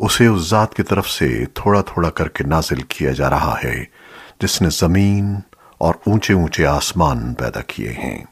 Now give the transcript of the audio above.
اسے اس ذات کی طرف سے تھوڑا تھوڑا کر کے نازل کیا جا رہا ہے، جس نے زمین اور اونچے اونچے آسمان پیدا کیے ہیں۔